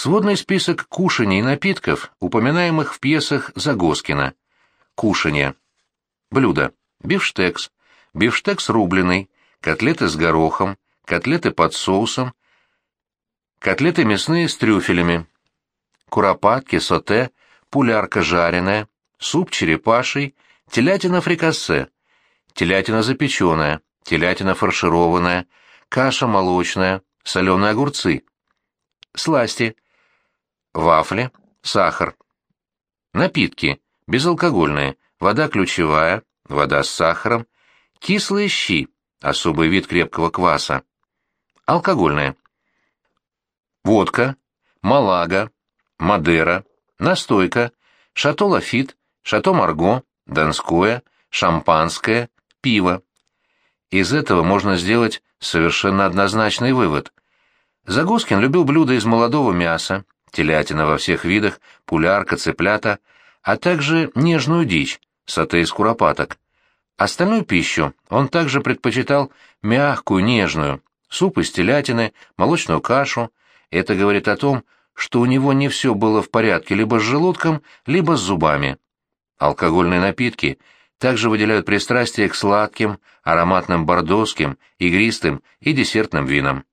Сводный список кушаний и напитков, упоминаемых в пьесах Загоскина. Кушанье. Блюда. Бифштекс. Бифштекс рубленый, котлеты с горохом, котлеты под соусом, котлеты мясные с трюфелями, куропатки, соте, пулярка жареная, суп черепаший, телятина фрикассе, телятина запеченная, телятина фаршированная, каша молочная, соленые огурцы. Сласти. Вафли, сахар. Напитки. Безалкогольные. Вода ключевая, вода с сахаром, кислые щи, особый вид крепкого кваса. Алкогольные. Водка, малага, мадера, настойка, шато лафит, шато марго, донское, шампанское, пиво. Из этого можно сделать совершенно однозначный вывод. Загоскин любил блюда из молодого мяса, телятина во всех видах, пулярка, цыплята, а также нежную дичь, сате из куропаток. Остальную пищу он также предпочитал мягкую, нежную, суп из телятины, молочную кашу. Это говорит о том, что у него не все было в порядке либо с желудком, либо с зубами. Алкогольные напитки также выделяют пристрастие к сладким, ароматным бордоским, игристым и десертным винам.